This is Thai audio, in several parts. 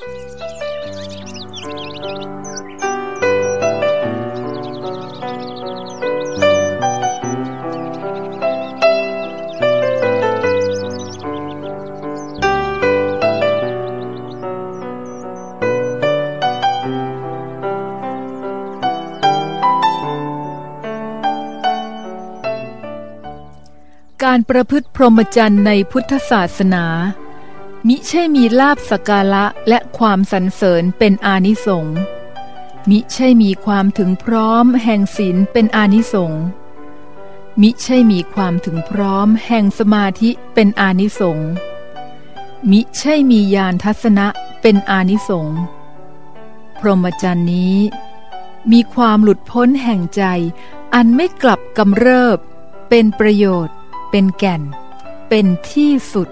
การประพฤติพรหมจรรย์ในพุทธศาสนา มิใช่มีลาบสการะและความสรรเสริญเป็นอานิสงส์มิใช่มีความถึงพร้อมแห่งศีลเป็นอานิสงส์มิใช่มีความถึงพร้อมแห่งสมาธิเป็นอานิสงส์มิใช่มีญาณทัศนะเป็นอานิสงส์พรหมจรรย์นี้ มีความหลุดพ้นแห่งใจ อันไม่กลับกำเริบ เป็นประโยชน์ เป็นแก่น เป็นที่สุด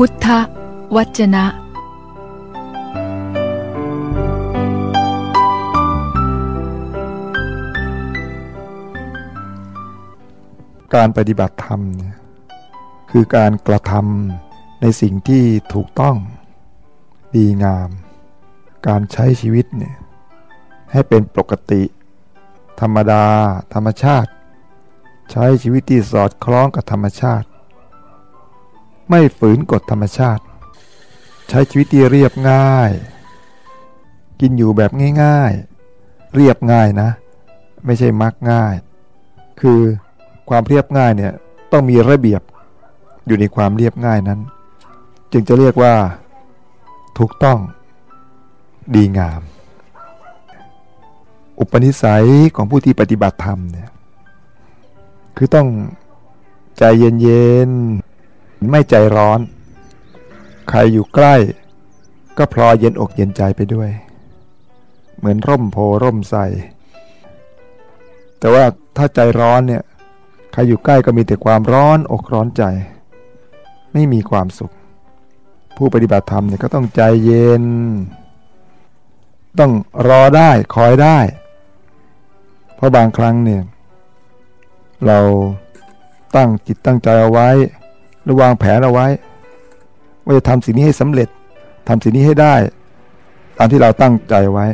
พุทธวจนะ การปฏิบัติธรรมเนี่ยคือการกระทำในสิ่งที่ถูกต้องดีงาม การใช้ชีวิตเนี่ยให้เป็นปกติ ธรรมดา ธรรมชาติ ใช้ชีวิตที่สอดคล้องกับธรรมชาติ ไม่ฝืนกฎธรรมชาติ ใช้ชีวิตที่เรียบง่าย กินอยู่แบบง่ายๆ เรียบง่ายนะ ไม่ใช่มักง่าย คือความเรียบง่ายเนี่ยต้องมีระเบียบอยู่ในความเรียบง่ายนั้น จึงจะเรียกว่า ถูกต้อง ดีงาม อุปนิสัยของผู้ที่ปฏิบัติธรรมเนี่ยคือต้องใจเย็นๆ ไม่ใจร้อน ใครอยู่ใกล้ ก็พลอยเย็นอกเย็นใจไปด้วย เหมือนร่มโพร่มใสแต่ว่าถ้าใจร้อนเนี่ย ใครอยู่ใกล้ก็มีแต่ความร้อนอกร้อนใจ ไม่มีความสุข ผู้ปฏิบัติธรรมเนี่ยก็ต้องใจเย็น ต้องรอได้คอยได้ เพราะบางครั้งเนี่ย เราตั้งจิตตั้งใจเอาไว้ รือวางแผนเอาไว้ ว่าจะทำสิ่งนี้ให้สำเร็จทำสิ่งนี้ให้ได้ ตามที่เราตั้งใจไว้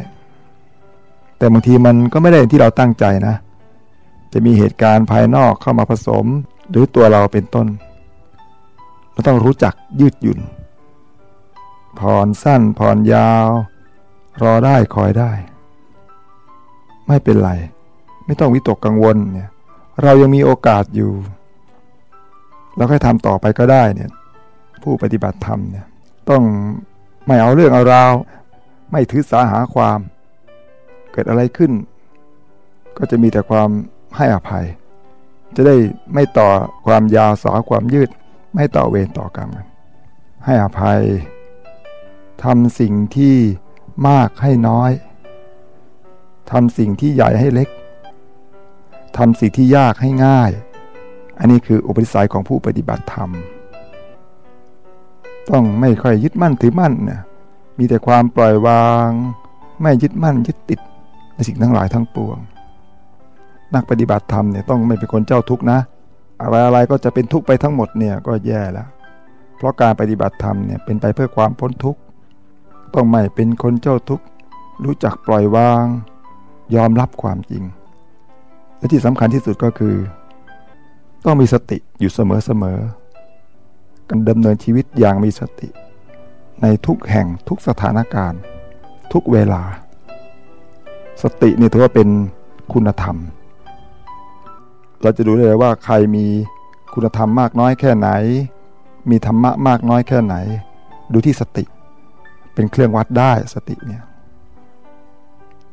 แต่บางทีมันก็ไม่ได้ที่เราตั้งใจนะ จะมีเหตุการณ์ภายนอกเข้ามาผสมหรือตัวเราเป็นต้นเราต้องรู้จักยืดหยุ่นผ่อนสั้นผ่อนยาว รอได้คอยได้ ไม่เป็นไร ไม่ต้องวิตกกังวลเนี่ย เรายังมีโอกาสอยู่ เราค่อยทำต่อไปก็ได้เนี่ยผู้ปฏิบัติธรรมเนี่ยต้องไม่เอาเรื่องเอาราว ไม่ถือสาหาความ เกิดอะไรขึ้น ก็จะมีแต่ความให้อภัย จะได้ไม่ต่อความยาวสอความยืด ไม่ต่อเวรต่อกรรมกันให้อภัยทำสิ่งที่มากให้น้อยทำสิ่งที่ใหญ่ให้เล็กทำสิ่งที่ยากให้ง่าย อันนี้คืออุปนิสัยของผู้ปฏิบัติธรรม ต้องไม่ค่อยยึดมั่นถือมั่นนี่ยมีแต่ความปล่อยวาง ไม่ยึดมั่นยึดติดในสิ่งทั้งหลายทั้งปวง นักปฏิบัติธรรมเนี่ยต้องไม่เป็นคนเจ้าทุกข์นะ อะไรอะไรก็จะเป็นทุกข์ไปทั้งหมดเนี่ยก็แย่แล้ว เพราะการปฏิบัติธรรมเนี่ยเป็นไปเพื่อความพ้นทุกข์ ต้องไม่เป็นคนเจ้าทุกข์ รู้จักปล่อยวาง ยอมรับความจริง และที่สำคัญที่สุดก็คือ ต้องมีสติอยู่เสมอๆการดำเนินชีวิตอย่างมีสติ ในทุกแห่งทุกสถานการณ์ ทุกเวลา สตินี่ถือว่าเป็นคุณธรรม เราจะดูได้เลยว่าใครมีคุณธรรมมากน้อยแค่ไหน มีธรรมะมากน้อยแค่ไหน ดูที่สติ เป็นเครื่องวัดได้สติเนี่ย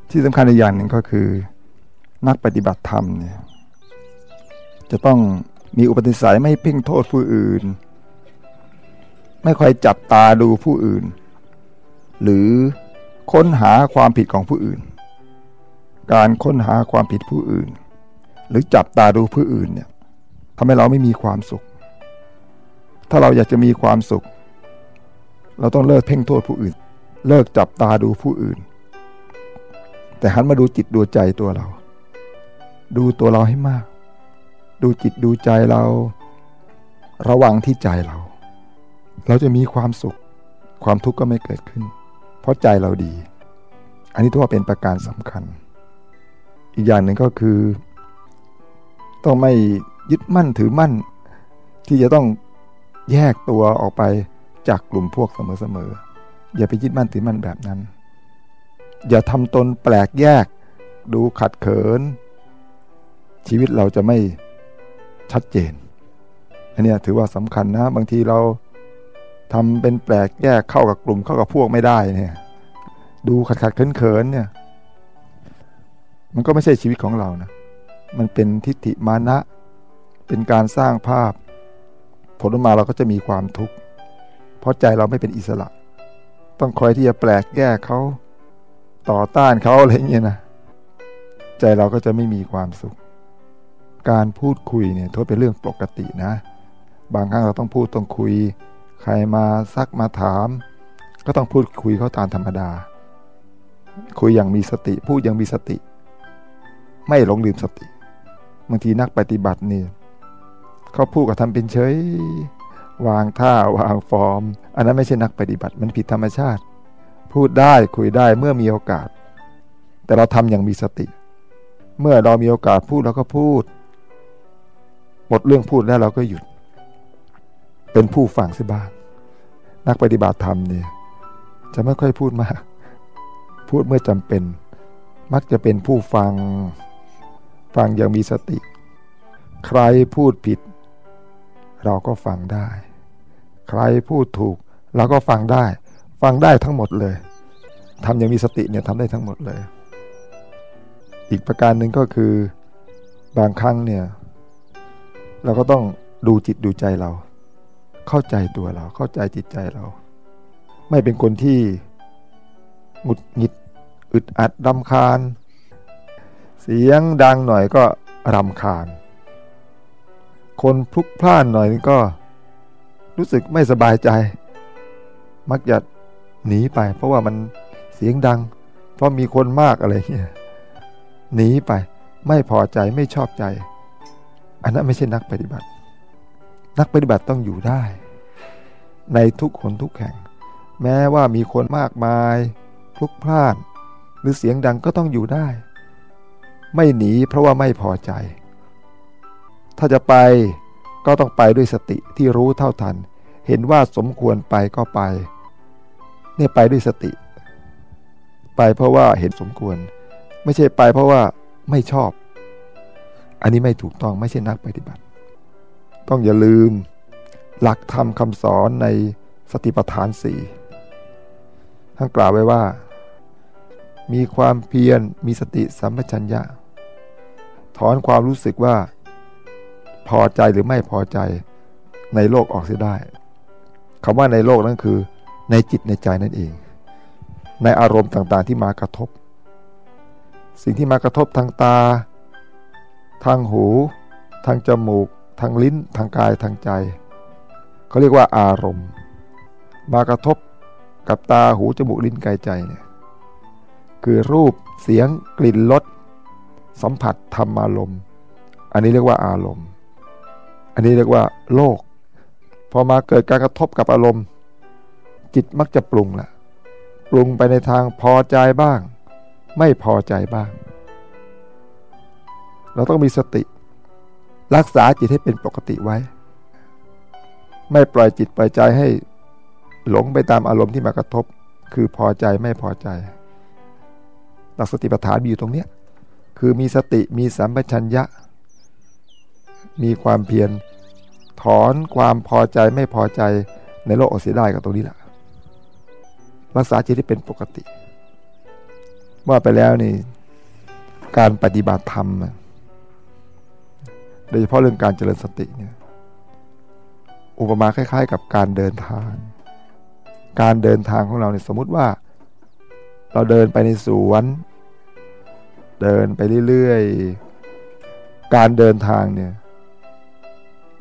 ที่สำคัญอีกอย่างหนึ่งก็คือ นักปฏิบัติธรรมเนี่ย จะต้องมีอุปนิสัยไม่เพ่งโทษผู้อื่น ไม่ค่อยจับตาดูผู้อื่น หรือค้นหาความผิดของผู้อื่น การค้นหาความผิดผู้อื่น หรือจับตาดูผู้อื่นเนี่ยทำให้เราไม่มีความสุข ถ้าเราอยากจะมีความสุข เราต้องเลิกเพ่งโทษผู้อื่น เลิกจับตาดูผู้อื่น แต่หันมาดูจิตดูใจตัวเรา ดูตัวเราให้มาก ดูจิตดูใจเรา ระวังที่ใจเรา เราจะมีความสุข ความทุกข์ก็ไม่เกิดขึ้น เพราะใจเราดี อันนี้ถือว่าเป็นประการสำคัญ อีกอย่างหนึ่งก็คือ ต้องไม่ยึดมั่นถือมั่น ที่จะต้องแยกตัวออกไปจากกลุ่มพวกเสมอๆอย่าไปยึดมั่นถือมั่นแบบนั้น อย่าทำตนแปลกแยก ดูขัดเขิน ชีวิตเราจะไม่ ชัดเจน อันนี้ถือว่าสำคัญนะ บางทีเราทำเป็นแปลกแยกเข้ากับกลุ่มเข้ากับพวกไม่ได้เนี่ย ดูขัดขัดเขินเขินเนี่ย มันก็ไม่ใช่ชีวิตของเรานะ มันเป็นทิฏฐิมานะ เป็นการสร้างภาพ ผลออกมาเราก็จะมีความทุกข์ เพราะใจเราไม่เป็นอิสระ ต้องคอยที่จะแปลกแยกเขาต่อต้านเขาอะไรเงี้ยนะ ใจเราก็จะไม่มีความสุข การพูดคุยเนี่ยถือเป็นเรื่องปกตินะ บางครั้งเราต้องพูดต้องคุย ใครมาซักมาถาม ก็ต้องพูดคุยเขาตามธรรมดา คุยอย่างมีสติ พูดอย่างมีสติ ไม่หลงลืมสติ บางทีนักปฏิบัติเนี่ยเขาพูดกับทำเป็นเฉยวางท่าวางฟอร์ม อันนั้นไม่ใช่นักปฏิบัติมันผิดธรรมชาติ พูดได้คุยได้เมื่อมีโอกาส แต่เราทำอย่างมีสติ เมื่อเรามีโอกาสพูดเราก็พูด หมดเรื่องพูดแล้วเราก็หยุด เป็นผู้ฟังสิบ้าง นักปฏิบัติธรรมเนี่ย จะไม่ค่อยพูดมาก พูดเมื่อจำเป็น มักจะเป็นผู้ฟัง ฟังอย่างมีสติ ใครพูดผิด เราก็ฟังได้ ใครพูดถูก เราก็ฟังได้ ฟังได้ทั้งหมดเลยทำอย่างมีสติเนี่ยทำได้ทั้งหมดเลย อีกประการหนึ่งก็คือบางครั้งเนี่ย เราก็ต้องดูจิตดูใจเรา เข้าใจตัวเรา เข้าใจจิตใจเรา ไม่เป็นคนที่หงุดหงิดอึดอัดรำคาญ เสียงดังหน่อยก็รำคาญ คนพลุกพล่านหน่อยก็รู้สึกไม่สบายใจ มักจะหนีไป เพราะว่ามันเสียงดัง เพราะมีคนมากอะไรเงี้ยหนีไปไม่พอใจไม่ชอบใจ อันนั้นไม่ใช่นักปฏิบัติ นักปฏิบัติต้องอยู่ได้ ในทุกคนทุกแห่ง แม้ว่ามีคนมากมายพลุกพล่าน หรือเสียงดังก็ต้องอยู่ได้ ไม่หนีเพราะว่าไม่พอใจ ถ้าจะไปก็ต้องไปด้วยสติที่รู้เท่าทัน เห็นว่าสมควรไปก็ไป เนี่ยไปด้วยสติ ไปเพราะว่าเห็นสมควร ไม่ใช่ไปเพราะว่าไม่ชอบ อันนี้ไม่ถูกต้องไม่ใช่นักปฏิบัติ ต้องอย่าลืมหลักธรรมคำสอนในสติปัฏฐานสี่ท่านกล่าวไว้ว่า มีความเพียรมีสติสัมปชัญญะ ถอนความรู้สึกว่า พอใจหรือไม่พอใจในโลกออกเสียได้คำว่าในโลกนั่นคือ ในจิตในใจนั่นเอง ในอารมณ์ต่างๆที่มากระทบ สิ่งที่มากระทบทางตา ทางหู ทางจมูก ทางลิ้น ทางกาย ทางใจ เขาเรียกว่าอารมณ์ มากระทบกับตา หู จมูก ลิ้น กาย ใจเนี่ย คือรูป เสียง กลิ่น รส สัมผัส ธรรมารมณ์ อันนี้เรียกว่าอารมณ์ อันนี้เรียกว่า โลก พอมาเกิดการกระทบกับอารมณ์ จิตมักจะปรุงละปรุงไปในทางพอใจบ้าง ไม่พอใจบ้าง เราต้องมีสติ รักษาจิตให้เป็นปกติไว้ ไม่ปล่อยจิตปล่อยใจให้หลงไปตามอารมณ์ที่มากระทบ คือพอใจไม่พอใจ หลักสติปัฏฐานมีอยู่ตรงนี้คือมีสติมีสัมปชัญญะ มีความเพียรถอนความพอใจไม่พอใจในโลกออกเสียได้กับตรงนี้แหละรักษาจิตให้เป็นปกติว่าไปแล้วนี่การปฏิบัติธรรม โดยเฉพาะเรื่องการเจริญสติเนี่ยอุปมาคล้าย ๆ กับการเดินทาง การเดินทางของเราเนี่ยสมมติว่า เราเดินไปในสวน เดินไปเรื่อยๆ การเดินทางเนี่ย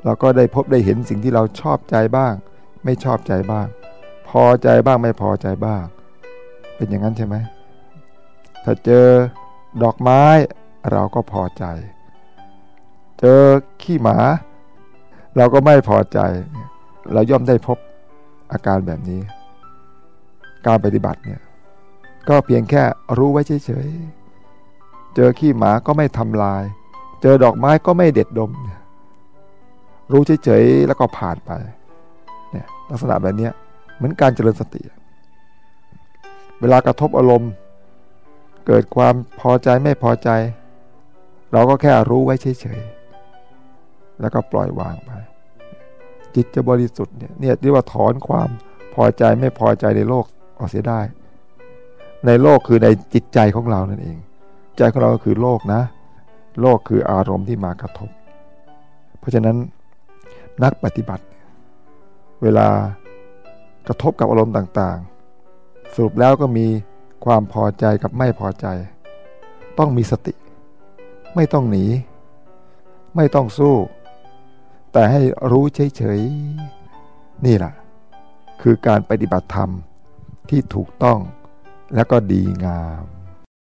เราก็ได้พบได้เห็นสิ่งที่เราชอบใจบ้าง ไม่ชอบใจบ้าง พอใจบ้างไม่พอใจบ้าง เป็นอย่างนั้นใช่ไหมถ้าเจอดอกไม้เราก็พอใจ เจอขขี้หมา เราก็ไม่พอใจ เราย่อมได้พบอาการแบบนี้ การปฏิบัติเนี่ย ก็เพียงแค่รู้ไว้เฉยๆ เจอขี้หมาก็ไม่ทำลาย เจอดอกไม้ก็ไม่เด็ดดม รู้เฉยๆ แล้วก็ผ่านไป เนี่ยลักษณะแบบนี้เหมือนการเจริญสติ เวลากระทบอารมณ์ เกิดความพอใจไม่พอใจ เราก็แค่รู้ไว้เฉยๆ แล้วก็ปล่อยวางไป จิตจะบริสุทธิ์เนี่ยเนี่ยเรียกว่าถอนความพอใจไม่พอใจในโลกออกเสียได้ ในโลกคือในจิตใจของเรานั่นเอง ใจของเราก็คือโลกนะ โลกคืออารมณ์ที่มากระทบ เพราะฉะนั้นนักปฏิบัติ เวลากระทบกับอารมณ์ต่างๆ สรุปแล้วก็มีความพอใจกับไม่พอใจ ต้องมีสติ ไม่ต้องหนี ไม่ต้องสู้ แต่ให้รู้เฉยๆนี่แหละคือการปฏิบัติธรรมที่ถูกต้องและก็ดีงาม